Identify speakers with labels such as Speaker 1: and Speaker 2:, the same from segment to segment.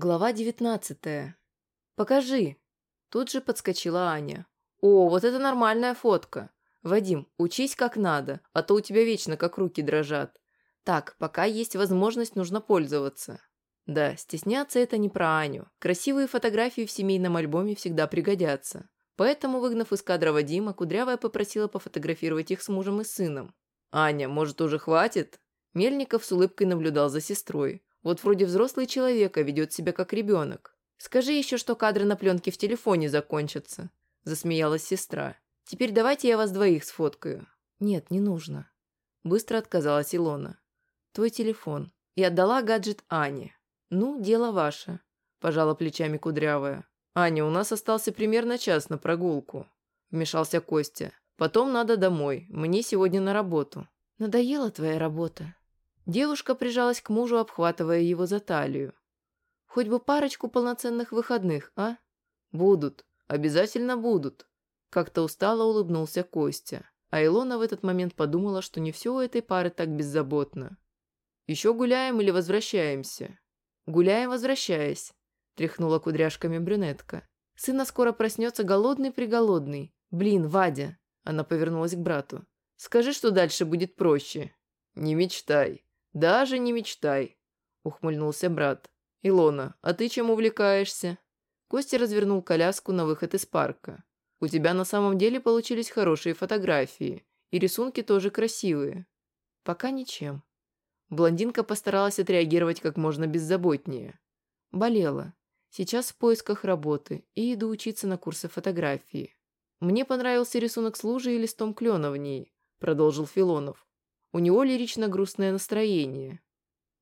Speaker 1: Глава девятнадцатая. «Покажи!» Тут же подскочила Аня. «О, вот это нормальная фотка! Вадим, учись как надо, а то у тебя вечно как руки дрожат. Так, пока есть возможность, нужно пользоваться». Да, стесняться это не про Аню. Красивые фотографии в семейном альбоме всегда пригодятся. Поэтому, выгнав из кадра Вадима, Кудрявая попросила пофотографировать их с мужем и сыном. «Аня, может, уже хватит?» Мельников с улыбкой наблюдал за сестрой. Вот вроде взрослый человек, а ведет себя как ребенок. Скажи еще, что кадры на пленке в телефоне закончатся», – засмеялась сестра. «Теперь давайте я вас двоих сфоткаю». «Нет, не нужно». Быстро отказалась Илона. «Твой телефон». И отдала гаджет Ане. «Ну, дело ваше», – пожала плечами кудрявая. «Аня, у нас остался примерно час на прогулку», – вмешался Костя. «Потом надо домой. Мне сегодня на работу». «Надоела твоя работа?» Девушка прижалась к мужу, обхватывая его за талию. «Хоть бы парочку полноценных выходных, а?» «Будут. Обязательно будут». Как-то устало улыбнулся Костя. А Илона в этот момент подумала, что не все у этой пары так беззаботно. «Еще гуляем или возвращаемся?» «Гуляем, возвращаясь», – тряхнула кудряшками брюнетка. «Сына скоро проснется голодный-приголодный. Блин, Вадя!» – она повернулась к брату. «Скажи, что дальше будет проще». «Не мечтай», «Даже не мечтай», – ухмыльнулся брат. «Илона, а ты чем увлекаешься?» Костя развернул коляску на выход из парка. «У тебя на самом деле получились хорошие фотографии, и рисунки тоже красивые». «Пока ничем». Блондинка постаралась отреагировать как можно беззаботнее. «Болела. Сейчас в поисках работы и иду учиться на курсы фотографии. Мне понравился рисунок с лужей и листом клена в ней», – продолжил Филонов. У него лирично-грустное настроение.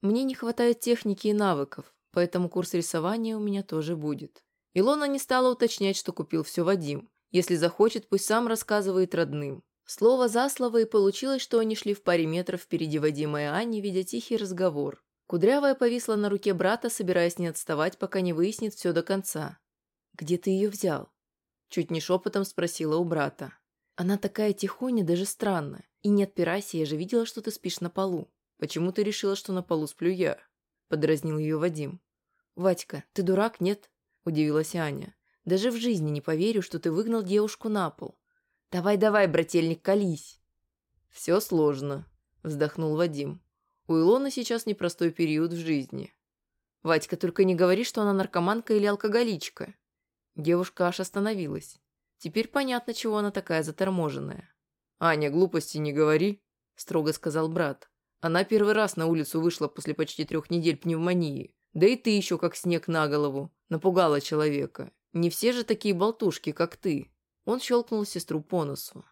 Speaker 1: Мне не хватает техники и навыков, поэтому курс рисования у меня тоже будет. Илона не стала уточнять, что купил все Вадим. Если захочет, пусть сам рассказывает родным. Слово за слово, и получилось, что они шли в паре метров впереди Вадима и Ани, видя тихий разговор. Кудрявая повисла на руке брата, собираясь не отставать, пока не выяснит все до конца. «Где ты ее взял?» Чуть не шепотом спросила у брата. «Она такая тихоня, даже странная. И не отпирайся, я же видела, что ты спишь на полу. Почему ты решила, что на полу сплю я?» Подразнил ее Вадим. «Вадька, ты дурак, нет?» Удивилась Аня. «Даже в жизни не поверю, что ты выгнал девушку на пол. Давай-давай, брательник, колись!» «Все сложно», вздохнул Вадим. «У Илоны сейчас непростой период в жизни». «Вадька, только не говори, что она наркоманка или алкоголичка». Девушка аж остановилась. Теперь понятно, чего она такая заторможенная. «Аня, глупости не говори», – строго сказал брат. «Она первый раз на улицу вышла после почти трех недель пневмонии. Да и ты еще как снег на голову. Напугала человека. Не все же такие болтушки, как ты». Он щелкнул сестру по носу.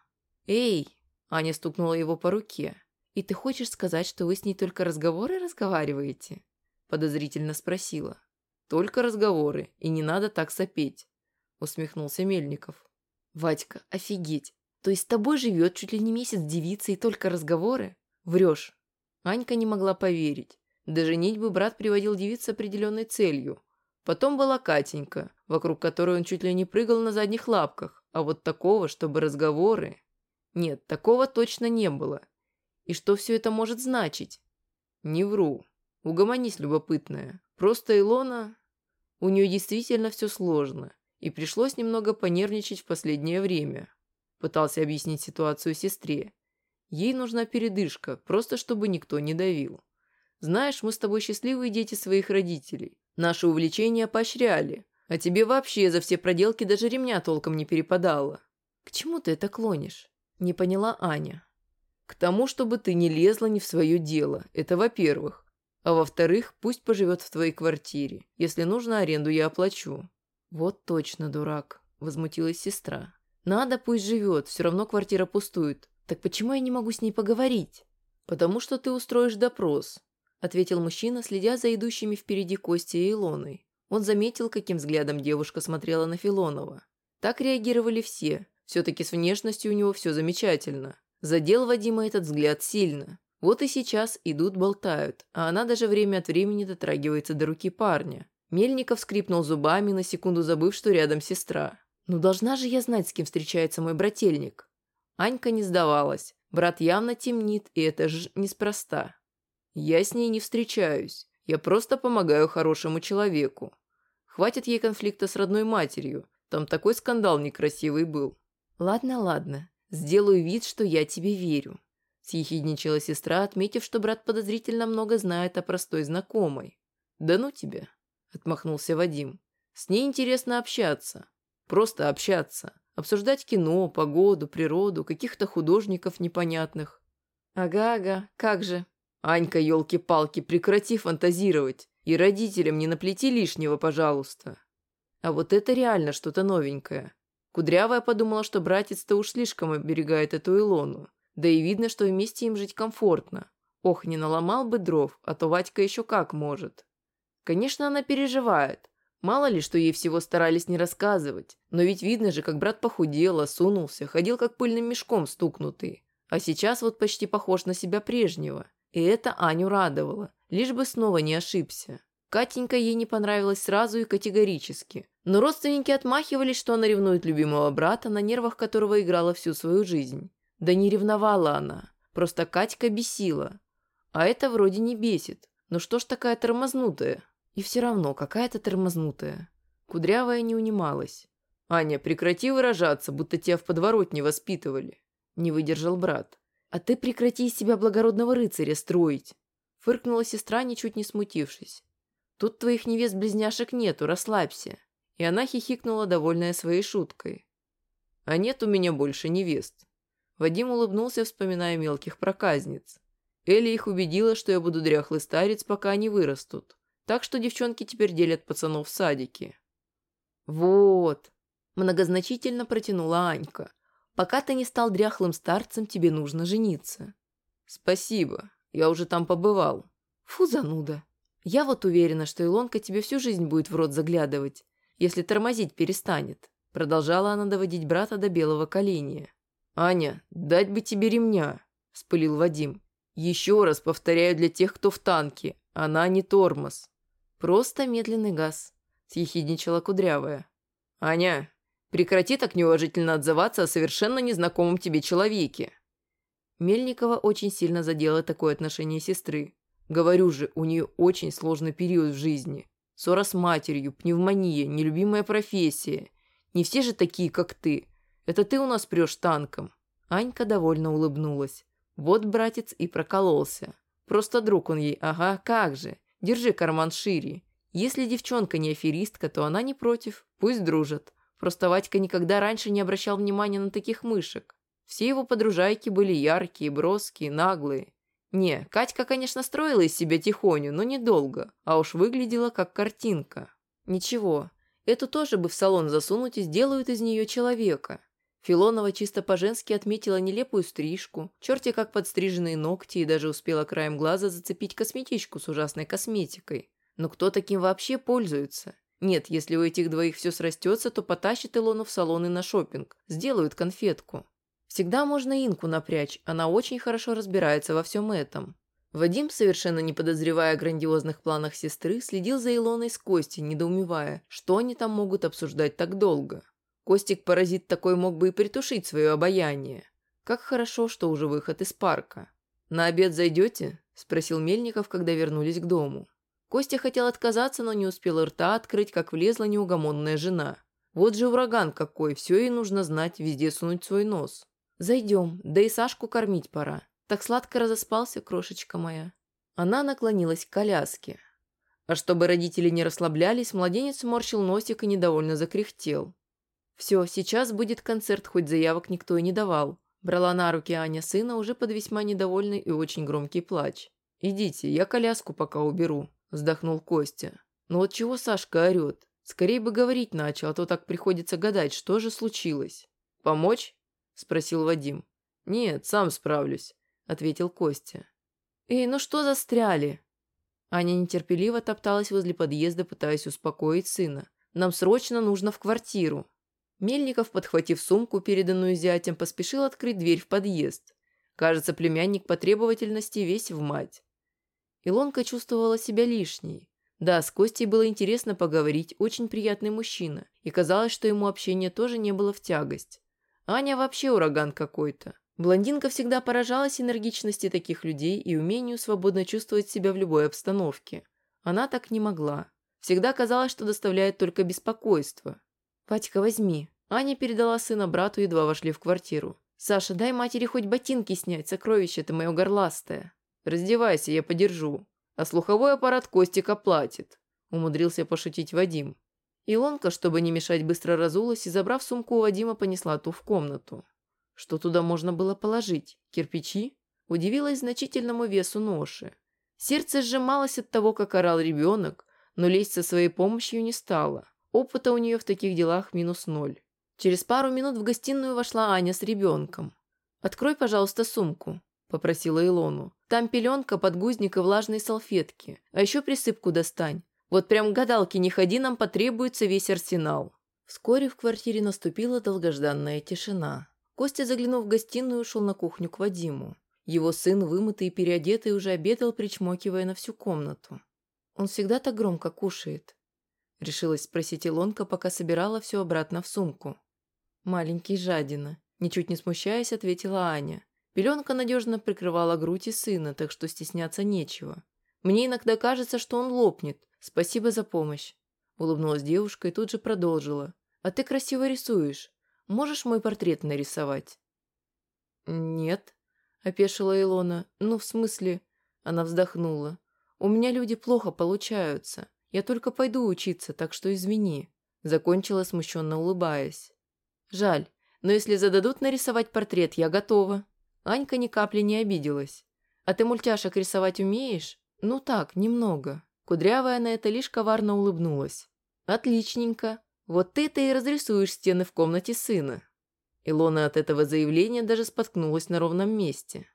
Speaker 1: «Эй!» – Аня стукнула его по руке. «И ты хочешь сказать, что вы с ней только разговоры разговариваете?» – подозрительно спросила. «Только разговоры, и не надо так сопеть», – усмехнулся Мельников. «Вадька, офигеть! То есть с тобой живет чуть ли не месяц девица и только разговоры? Врешь. Анька не могла поверить. Даже женитьбу брат приводил девиц с определенной целью. Потом была Катенька, вокруг которой он чуть ли не прыгал на задних лапках. А вот такого, чтобы разговоры... Нет, такого точно не было. И что все это может значить? Не вру. Угомонись, любопытная. Просто Илона... У нее действительно все сложно. И пришлось немного понервничать в последнее время. Пытался объяснить ситуацию сестре. Ей нужна передышка, просто чтобы никто не давил. Знаешь, мы с тобой счастливые дети своих родителей. Наши увлечения поощряли. А тебе вообще за все проделки даже ремня толком не перепадало. К чему ты это клонишь? Не поняла Аня. К тому, чтобы ты не лезла не в свое дело. Это во-первых. А во-вторых, пусть поживет в твоей квартире. Если нужно, аренду я оплачу. Вот точно, дурак, возмутилась сестра. Надо, пусть живет, все равно квартира пустует. Так почему я не могу с ней поговорить? Потому что ты устроишь допрос, ответил мужчина, следя за идущими впереди Костей и Илоной. Он заметил, каким взглядом девушка смотрела на Филонова. Так реагировали все. Все-таки с внешностью у него все замечательно. Задел Вадима этот взгляд сильно. Вот и сейчас идут болтают, а она даже время от времени дотрагивается до руки парня. Мельников скрипнул зубами, на секунду забыв, что рядом сестра. Ну должна же я знать, с кем встречается мой брательник. Анька не сдавалась. Брат явно темнит, и это ж неспроста. Я с ней не встречаюсь. Я просто помогаю хорошему человеку. Хватит ей конфликта с родной матерью. Там такой скандал некрасивый был. Ладно, ладно. Сделаю вид, что я тебе верю. Съехидничала сестра, отметив, что брат подозрительно много знает о простой знакомой. «Да ну тебя!» – отмахнулся Вадим. «С ней интересно общаться. Просто общаться. Обсуждать кино, погоду, природу, каких-то художников непонятных». «Ага-ага, как же!» «Анька, елки-палки, прекрати фантазировать. И родителям не наплети лишнего, пожалуйста». А вот это реально что-то новенькое. Кудрявая подумала, что братец-то уж слишком оберегает эту Илону. Да и видно, что вместе им жить комфортно. Ох, не наломал бы дров, а то Вадька еще как может. Конечно, она переживает. Мало ли, что ей всего старались не рассказывать. Но ведь видно же, как брат похудел, осунулся, ходил как пыльным мешком стукнутый. А сейчас вот почти похож на себя прежнего. И это Аню радовало. Лишь бы снова не ошибся. Катенька ей не понравилась сразу и категорически. Но родственники отмахивались, что она ревнует любимого брата, на нервах которого играла всю свою жизнь. Да не ревновала она, просто Катька бесила. А это вроде не бесит. Но что ж такая тормознутая? И все равно какая-то тормознутая. Кудрявая не унималась. «Аня, прекрати выражаться, будто тебя в подворотне воспитывали», – не выдержал брат. «А ты прекрати из себя благородного рыцаря строить», – фыркнула сестра, ничуть не смутившись. «Тут твоих невест-близняшек нету, расслабься». И она хихикнула, довольная своей шуткой. «А нет у меня больше невест. Вадим улыбнулся, вспоминая мелких проказниц. Элли их убедила, что я буду дряхлый старец, пока они вырастут. Так что девчонки теперь делят пацанов в садике. «Вот», – многозначительно протянула Анька. «Пока ты не стал дряхлым старцем, тебе нужно жениться». «Спасибо, я уже там побывал». «Фу, зануда. Я вот уверена, что Илонка тебе всю жизнь будет в рот заглядывать, если тормозить перестанет». Продолжала она доводить брата до белого коленя. «Аня, дать бы тебе ремня», – вспылил Вадим. «Еще раз повторяю для тех, кто в танке. Она не тормоз». «Просто медленный газ», – съехидничала Кудрявая. «Аня, прекрати так неуважительно отзываться о совершенно незнакомом тебе человеке». Мельникова очень сильно задела такое отношение сестры. Говорю же, у нее очень сложный период в жизни. Ссора с матерью, пневмония, нелюбимая профессия. Не все же такие, как ты. Это ты у нас прешь танком». Анька довольно улыбнулась. Вот братец и прокололся. Просто друг он ей, ага, как же. Держи карман шире. Если девчонка не аферистка, то она не против. Пусть дружат. Просто Вадька никогда раньше не обращал внимания на таких мышек. Все его подружайки были яркие, броские, наглые. Не, Катька, конечно, строила из себя тихоню, но недолго, а уж выглядела как картинка. Ничего, эту тоже бы в салон засунуть и сделают из нее человека. Филонова чисто по-женски отметила нелепую стрижку, черти как подстриженные ногти и даже успела краем глаза зацепить косметичку с ужасной косметикой. Но кто таким вообще пользуется? Нет, если у этих двоих все срастется, то потащит Илону в салоны на шопинг, сделают конфетку. Всегда можно Инку напрячь, она очень хорошо разбирается во всем этом. Вадим, совершенно не подозревая о грандиозных планах сестры, следил за Илоной с Костей, недоумевая, что они там могут обсуждать так долго. Костик-паразит такой мог бы и притушить свое обаяние. Как хорошо, что уже выход из парка. «На обед зайдете?» – спросил Мельников, когда вернулись к дому. Костя хотел отказаться, но не успел рта открыть, как влезла неугомонная жена. Вот же ураган какой, все ей нужно знать, везде сунуть свой нос. «Зайдем, да и Сашку кормить пора. Так сладко разоспался, крошечка моя». Она наклонилась к коляске. А чтобы родители не расслаблялись, младенец морщил носик и недовольно закряхтел. «Все, сейчас будет концерт, хоть заявок никто и не давал». Брала на руки Аня сына уже под весьма недовольный и очень громкий плач. «Идите, я коляску пока уберу», – вздохнул Костя. «Ну вот чего Сашка орет? Скорее бы говорить начал, а то так приходится гадать, что же случилось». «Помочь?» – спросил Вадим. «Нет, сам справлюсь», – ответил Костя. «Эй, ну что застряли?» Аня нетерпеливо топталась возле подъезда, пытаясь успокоить сына. «Нам срочно нужно в квартиру». Мельников, подхватив сумку, переданную зятем, поспешил открыть дверь в подъезд. Кажется, племянник по требовательности весь в мать. Илонка чувствовала себя лишней. Да, с Костей было интересно поговорить, очень приятный мужчина, и казалось, что ему общение тоже не было в тягость. Аня вообще ураган какой-то. Блондинка всегда поражалась энергичности таких людей и умению свободно чувствовать себя в любой обстановке. Она так не могла. Всегда казалось, что доставляет только беспокойство. «Патька, возьми». Аня передала сына брату, едва вошли в квартиру. «Саша, дай матери хоть ботинки снять, сокровище ты мое горластое». «Раздевайся, я подержу. А слуховой аппарат Костик оплатит», – умудрился пошутить Вадим. Илонка, чтобы не мешать, быстро разулась и, забрав сумку у Вадима, понесла ту в комнату. Что туда можно было положить? Кирпичи? Удивилась значительному весу ноши. Сердце сжималось от того, как орал ребенок, но лезть со своей помощью не стало. Опыта у нее в таких делах минус ноль. Через пару минут в гостиную вошла Аня с ребенком. «Открой, пожалуйста, сумку», – попросила Илону. «Там пеленка, подгузник и влажные салфетки. А еще присыпку достань. Вот прям гадалки не ходи, нам потребуется весь арсенал». Вскоре в квартире наступила долгожданная тишина. Костя, заглянув в гостиную, ушел на кухню к Вадиму. Его сын, вымытый и переодетый, уже обедал, причмокивая на всю комнату. «Он всегда так громко кушает?» Решилась спросить Илонка, пока собирала все обратно в сумку. «Маленький жадина», ничуть не смущаясь, ответила Аня. Пеленка надежно прикрывала грудь и сына, так что стесняться нечего. «Мне иногда кажется, что он лопнет. Спасибо за помощь», – улыбнулась девушка и тут же продолжила. «А ты красиво рисуешь. Можешь мой портрет нарисовать?» «Нет», опешила Илона. «Ну, в смысле...» Она вздохнула. «У меня люди плохо получаются. Я только пойду учиться, так что извини». Закончила, смущенно улыбаясь. «Жаль, но если зададут нарисовать портрет, я готова». Анька ни капли не обиделась. «А ты мультяшек рисовать умеешь?» «Ну так, немного». Кудрявая на это лишь коварно улыбнулась. «Отличненько. Вот ты-то и разрисуешь стены в комнате сына». Илона от этого заявления даже споткнулась на ровном месте.